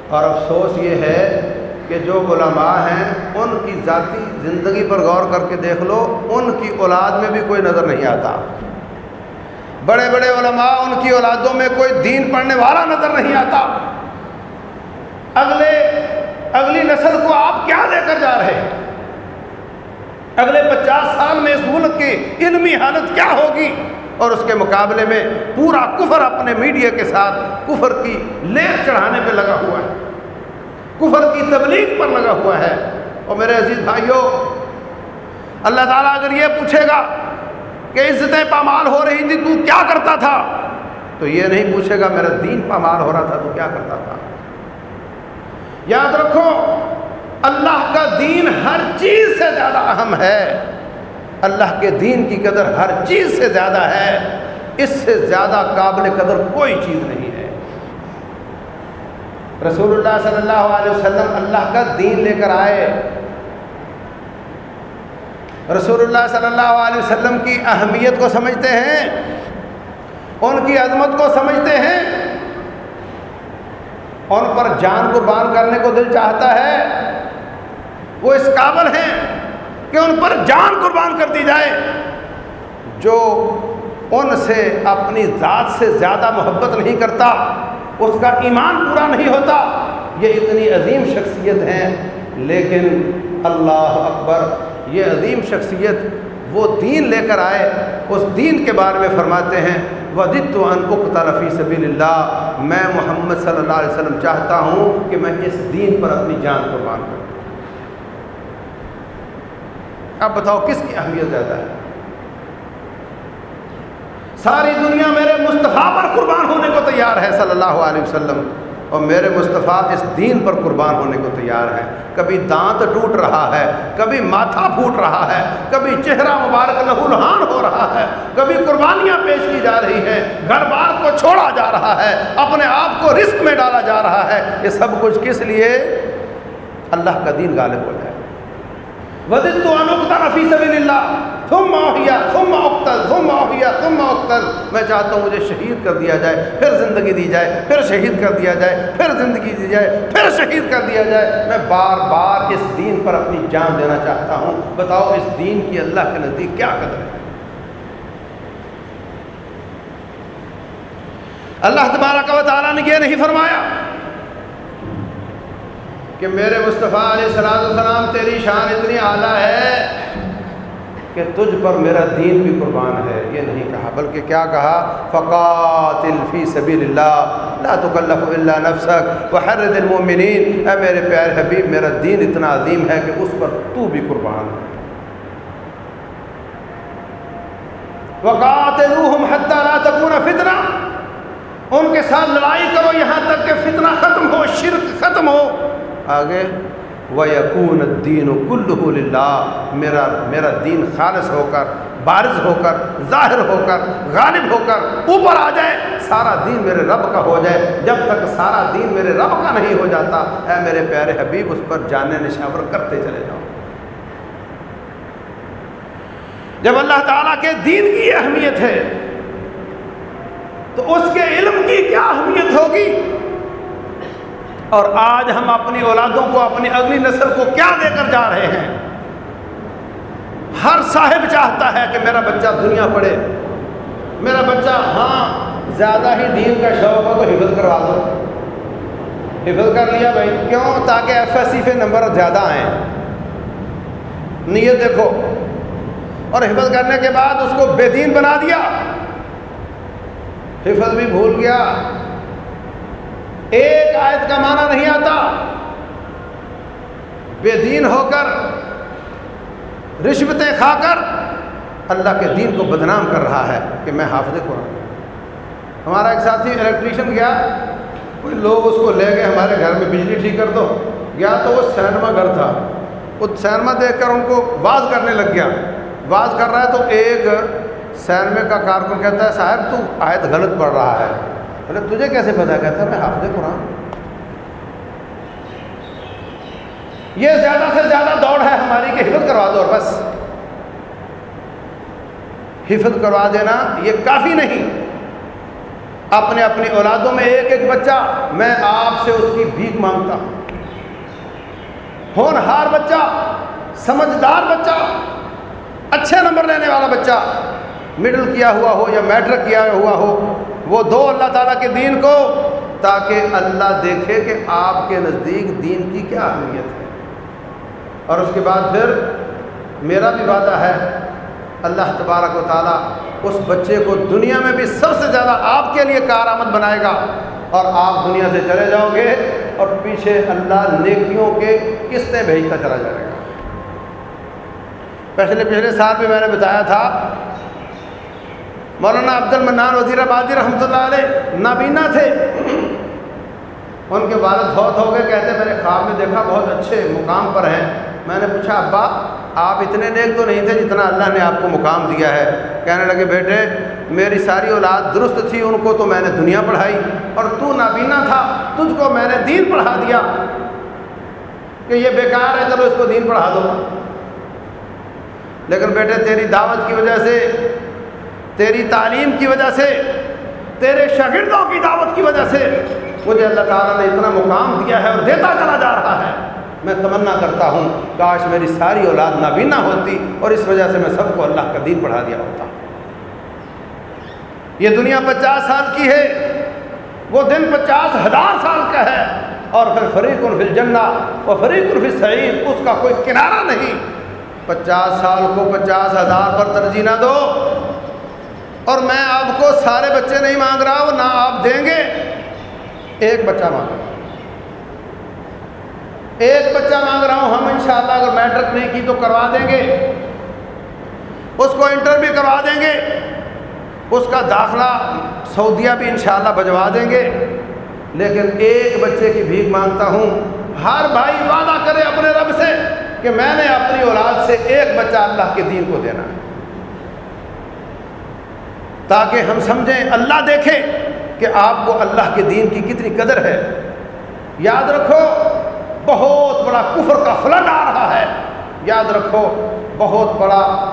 اور افسوس یہ ہے کہ جو علماء ہیں، ان کی ذاتی زندگی پر غور کر کے دیکھ لو، ان کی اولاد میں بھی کوئی نظر نہیں آتا۔ بڑے بڑے علماء ان کی اولادوں میں کوئی دین پڑھنے والا نظر نہیں آتا۔ اگلے، اگلی نسل کو آپ کیا کر جا رہے ہیں۔ اگلے پچاس سال میں اس ملک کی علمی حالت کیا ہوگی؟ اور اس کے مقابلے میں پورا کفر اپنے میڈیا کے ساتھ کفر کی لیر چڑھانے پہ لگا ہوا ہے۔ کفر کی تبلیغ پر لگا ہوا ہے۔ اور میرے عزیز بھائیوں، اللہ تعالیٰ اگر یہ پوچھے گا کہ عزتیں پامال ہو رہی تھی تو کیا کرتا تھا؟ تو یہ نہیں پوچھے گا میرا دین پامال ہو رہا تھا، تو کیا کرتا تھا؟ یاد رکھو اللہ کا دین ہر چیز سے زیادہ اہم ہے۔ اللہ کے دین کی قدر ہر چیز سے زیادہ ہے۔ اس سے زیادہ قابل قدر کوئی چیز نہیں ہے۔ رسول اللہ صلی اللہ علیہ وسلم اللہ کا دین لے کر آئے۔ رسول اللہ صلی اللہ علیہ وسلم کی اہمیت کو سمجھتے ہیں۔ ان کی عظمت کو سمجھتے ہیں۔ ان پر جان قربان کرنے کو دل چاہتا ہے۔ وہ اس قابل ہیں کہ ان پر جان قربان کر دی جائے، جو ان سے اپنی ذات سے زیادہ محبت نہیں کرتا، اس کا ایمان پورا نہیں ہوتا، یہ اتنی عظیم شخصیت ہیں لیکن اللہ اکبر، یہ عظیم شخصیت وہ دین لے کر آئے، اس دین کے بارے میں فرماتے ہیں ودت ان اقتل فی سبیل اللہ میں محمد صلی اللہ علیہ وسلم چاہتا ہوں کہ میں اس دین پر اپنی جان قربان کروں۔ اب بتاؤ کس کی اہمیت زیادہ ہے؟ ساری دنیا میرے مصطفیٰ پر قربان ہونے کو تیار ہے صلی اللہ علیہ وسلم، اور میرے مصطفیٰ اس دین پر قربان ہونے کو تیار ہے۔ کبھی دانت ٹوٹ رہا ہے، کبھی ماتھا پھوٹ رہا ہے، کبھی چہرہ مبارک لہو لہان ہو رہا ہے، کبھی قربانیاں پیش کی جا رہی ہیں، گھر بار کو چھوڑا جا رہا ہے، اپنے آپ کو رسک میں ڈالا جا رہا ہے۔ یہ سب کچھ کس لیے؟ اللہ کا دین غالب ہو جائے۔ ودت فی سبیل اللہ ثم اوحیا ثم اقتل ثم اوحیا ثم اقتل میں چاہتا ہوں مجھے شہید کر دیا جائے، پھر زندگی دی جائے، پھر شہید کر دیا جائے، پھر زندگی دی جائے، پھر شہید کر دیا جائے. میں بار بار اس دین پر اپنی جان دینا چاہتا ہوں. بتاؤ اس دین کی اللہ کے نزدیک کیا قدر ہے؟ اللہ تبارک و تعالیٰ نے یہ نہیں فرمایا کہ میرے مصطفیٰ علیہ السلام السلام تیری شان اتنی اعلیٰ ہے کہ تجھ پر میرا دین بھی قربان ہے۔ یہ نہیں کہا، بلکہ کیا کہا؟ فقاتل فی سبیل اللہ لا تکلف الا نفسک وحرد المؤمنین۔ اے میرے پیارے حبیب، میرا دین اتنا عظیم ہے کہ اس پر تو بھی قربان۔ ہے وقاتلوہم حتی لا تکون فتنہ۔ ان کے ساتھ لڑائی کرو یہاں تک کہ فتنہ ختم ہو، شرک ختم ہو۔ آگے و یقون دین و کل میرا میرا دین خالص ہو کر، بارز ہو کر، ظاہر ہو کر، غالب ہو کر اوپر آ جائے، سارا دین میرے رب کا ہو جائے۔ جب تک سارا دین میرے رب کا نہیں ہو جاتا، اے میرے پیارے حبیب، اس پر جانے نشاور کرتے چلے جاؤ۔ جب اللہ تعالیٰ کے دین کی اہمیت ہے، تو اس کے علم کی کیا اہمیت ہوگی؟ اور آج ہم اپنی اولادوں کو، اپنی اگلی نسل کو کیا دے کر جا رہے ہیں؟ ہر صاحب چاہتا ہے کہ میرا بچہ دنیا پڑھے۔ میرا بچہ ہاں زیادہ ہی دین کا شوق ہو تو حفظ کروا دو۔ حفظ کر لیا بھائی۔ کیوں؟ تاکہ ایف ایس سی پہ نمبر زیادہ آئیں۔ نیت دیکھو۔ اور حفظ کرنے کے بعد اس کو بے دین بنا دیا۔ حفظ بھی بھول گیا۔ ایک آیت کا معنی نہیں آتا۔ بے دین ہو کر، رشوتیں کھا کر اللہ کے دین کو بدنام کر رہا ہے کہ میں حافظ قرآن۔ ہمارا ایک ساتھی الیکٹریشین گیا، کوئی لوگ اس کو لے گئے، ہمارے گھر میں بجلی ٹھیک کر دو۔ گیا تو وہ سینما گھر تھا۔ وہ سینما دیکھ کر ان کو باز کرنے لگ گیا۔ باز کر رہا ہے تو ایک سینمے کا کارکن کہتا ہے، صاحب تو آیت غلط پڑھ رہا ہے۔ ارے تجھے کیسے پتا کہتا میں حافظ قرآن. یہ زیادہ سے زیادہ دوڑ ہے ہماری کہ حفظ کروا دو اور بس۔ حفظ کروا دینا یہ کافی نہیں۔ اپنے اپنی اولادوں میں ایک ایک بچہ میں آپ سے اس کی بھیک مانگتا ہوں۔ ہونہار بچہ، سمجھدار بچہ، اچھے نمبر لینے والا بچہ مڈل کیا ہوا ہو یا میٹرک کیا ہوا ہو وہ دو اللہ تعالیٰ کے دین کو، تاکہ اللہ دیکھے کہ آپ کے نزدیک دین کی کیا اہمیت ہے۔ اور اس کے بعد پھر میرا بھی وعدہ ہے، اللہ تبارک و تعالیٰ اس بچے کو دنیا میں بھی سب سے زیادہ آپ کے لیے کارآمد بنائے گا۔ اور آپ دنیا سے چلے جاؤ گے اور پیچھے اللہ نیکیوں کے قسطیں بھیجتا چلا جائے گا۔ پچھلے پچھلے سال بھی میں نے بتایا تھا مولانا عبد المنان وزیر آبادی رحمۃ اللہ علیہ نابینا تھے۔ ان کے والد بہت ہو گئے، کہتے میں نے خواب میں دیکھا، بہت اچھے مقام پر ہیں۔ میں نے پوچھا، ابا، آپ اتنے نیک تو نہیں تھے جتنا اللہ نے آپ کو مقام دیا ہے؟ کہنے لگے، بیٹے، میری ساری اولاد درست تھی، ان کو تو میں نے دنیا پڑھائی، اور تو نابینا تھا، تجھ کو میں نے دین پڑھا دیا۔ کہ یہ بیکار ہے، چلو اس کو دین پڑھا دو۔ لیکن بیٹے، تیری دعوت کی وجہ سے تیری تعلیم کی وجہ سے، تیرے شاگردوں کی دعوت کی وجہ سے مجھے اللہ تعالیٰ نے اتنا مقام دیا ہے اور دیتا چلا جا رہا ہے۔ میں تمنا کرتا ہوں، کاش میری ساری اولاد نابینا ہوتی اور اس وجہ سے میں سب کو اللہ کا دین پڑھا دیا ہوتا۔ یہ دنیا پچاس سال کی ہے، وہ دن پچاس ہزار سال کا ہے۔ اور پھر فریق الفل جنا اور فریق الفل سعید اس کا کوئی کنارہ نہیں۔ پچاس سال کو پچاس ہزار پر ترجیح نہ دو۔ اور میں آپ کو سارے بچے نہیں مانگ رہا ہوں، نہ آپ دیں گے۔ ایک بچہ مانگ رہا ہوں۔ ایک بچہ مانگ رہا ہوں، ہم انشاءاللہ اگر میٹرک نہیں کی تو کروا دیں گے۔ اس کو انٹر بھی کروا دیں گے۔ اس کا داخلہ سعودیہ بھی انشاءاللہ بجوا دیں گے۔ لیکن ایک بچے کی بھیک مانگتا ہوں۔ ہر بھائی وعدہ کرے اپنے رب سے کہ میں نے اپنی اولاد سے ایک بچہ اللہ کے دین کو دینا ہے۔ تاکہ ہم سمجھیں، اللہ دیکھے کہ آپ کو اللہ کے دین کی کتنی قدر ہے۔ یاد رکھو، بہت بڑا کفر کا فلٹ آ رہا ہے۔ یاد رکھو، بہت بڑا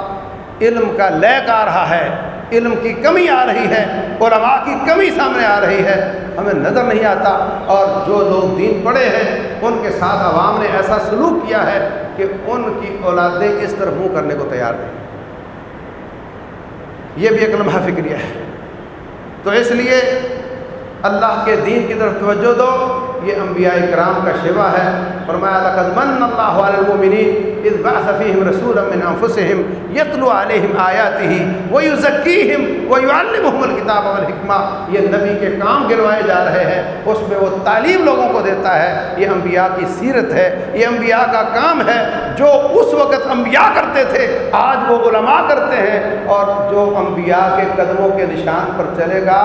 علم کا لیک آ رہا ہے۔ علم کی کمی آ رہی ہے، علماء کی کمی سامنے آ رہی ہے۔ ہمیں نظر نہیں آتا۔ اور جو لوگ دین پڑے ہیں، ان کے ساتھ عوام نے ایسا سلوک کیا ہے کہ ان کی اولادیں اس طرح منہ کرنے کو تیار نہیں۔ یہ بھی ایک لمحہ فکریہ ہے۔ تو اس لیے اللہ کے دین کی طرف توجہ دو، یہ انبیاء کرام کا شیوا ہے۔ فرمایا، لقد من اللہ علی المؤمنین اذ بعث فیہم رسولا من انفسہم یتلو علیہم آیاتہ ویزکیہم ویعلمہم الکتاب والحکمہ۔ یہ نبی کے کام گنوائے جا رہے ہیں، اس میں وہ تعلیم لوگوں کو دیتا ہے۔ یہ انبیاء کی سیرت ہے، یہ انبیاء کا کام ہے۔ جو اس وقت انبیاء کرتے تھے، آج وہ علماء کرتے ہیں۔ اور جو انبیاء کے قدموں کے نشان پر چلے گا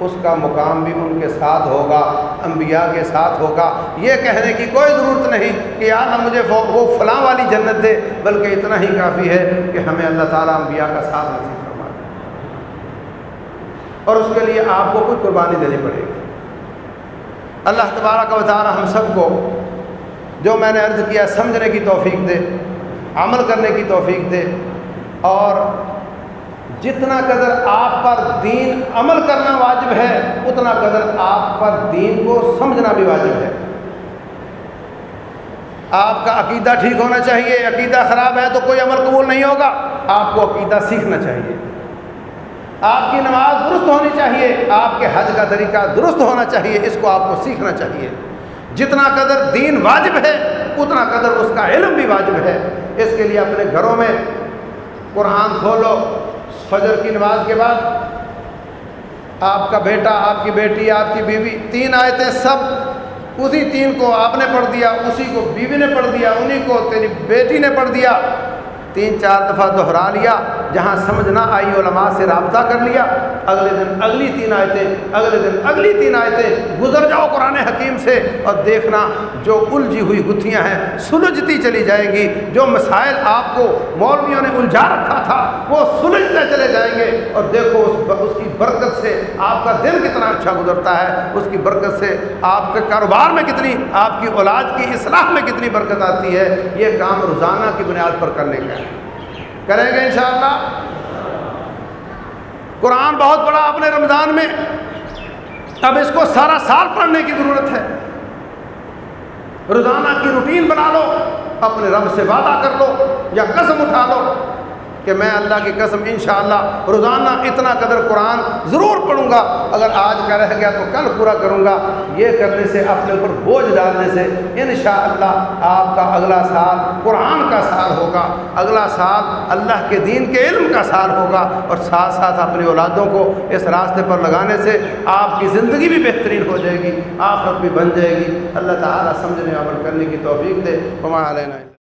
اس کا مقام بھی ان کے ساتھ ہوگا، انبیاء کے ساتھ ہوگا۔ یہ کہنے کی کوئی ضرورت نہیں کہ یا نہ مجھے وہ فلاں والی جنت دے، بلکہ اتنا ہی کافی ہے کہ ہمیں اللہ تعالیٰ انبیاء کا ساتھ نصیب فرما دے۔ اور اس کے لیے آپ کو کچھ قربانی دینی پڑے گی۔ اللہ تبارہ کا بتانا ہم سب کو جو میں نے عرض کیا، سمجھنے کی توفیق دے، عمل کرنے کی توفیق دے اور جتنا قدر آپ پر دین عمل کرنا واجب ہے، اتنا قدر آپ پر دین کو سمجھنا بھی واجب ہے۔ آپ کا عقیدہ ٹھیک ہونا چاہیے، عقیدہ خراب ہے تو کوئی عمل قبول نہیں ہوگا، آپ کو عقیدہ سیکھنا چاہیے۔ آپ کی نماز درست ہونی چاہیے، آپ کے حج کا طریقہ درست ہونا چاہیے، اس کو آپ کو سیکھنا چاہیے۔ جتنا قدر دین واجب ہے، اتنا قدر اس کا علم بھی واجب ہے۔ اس کے لیے اپنے گھروں میں قرآن کھولو فجر کی نماز کے بعد آپ کا بیٹا، آپ کی بیٹی، آپ کی بیوی، تین آیتیں سب اسی تین کو آپ نے پڑھ دیا، اسی کو بیوی نے پڑھ دیا انہیں کو، تیری بیٹی نے پڑھ دیا، تین، چار دفعہ دہرا لیا جہاں سمجھ نہ آئی، علماء سے رابطہ کر لیا۔ اگلے دن اگلی تین آیتیں، اگلے دن اگلی تین آیتیں۔ گزر جاؤ قرآن حکیم سے اور دیکھنا جو الجھی ہوئی گتھیاں ہیں، سلجھتی چلی جائیں گی۔ جو مسائل آپ کو مولویوں نے الجھا رکھا تھا، وہ سلجھتے چلے جائیں گے۔ اور دیکھو، اس اس کی برکت سے آپ کا دل کتنا اچھا گزرتا ہے۔ اس کی برکت سے آپ کے کاروبار میں کتنی، آپ کی اولاد کی اصلاح میں کتنی برکت آتی ہے۔ یہ کام روزانہ کی بنیاد پر کرنے کا ہے۔ کریں گے انشاءاللہ۔ قرآن بہت بڑا اپنے رمضان میں اب اس کو سارا سال پڑھنے کی ضرورت ہے۔ روزانہ کی روٹین بنا لو، اپنے رب سے وعدہ کر لو یا قسم اٹھا لو۔ کہ میں اللہ کی قسم انشاءاللہ روزانہ اتنا قدر قرآن ضرور پڑھوں گا۔ اگر آج کا رہ گیا تو کل پورا کروں گا۔ یہ کرنے سے، اپنے اوپر بوجھ ڈالنے سے انشاءاللہ آپ کا اگلا سال قرآن کا سال ہوگا۔ اگلا سال اللہ کے دین کے علم کا سال ہوگا۔ اور ساتھ ساتھ اپنی اولادوں کو اس راستے پر لگانے سے آپ کی زندگی بھی بہترین ہو جائے گی آپ بھی بن جائے گی۔ اللہ تعالیٰ سمجھنے عمل کرنے کی توفیق دے۔ ہمارا لینا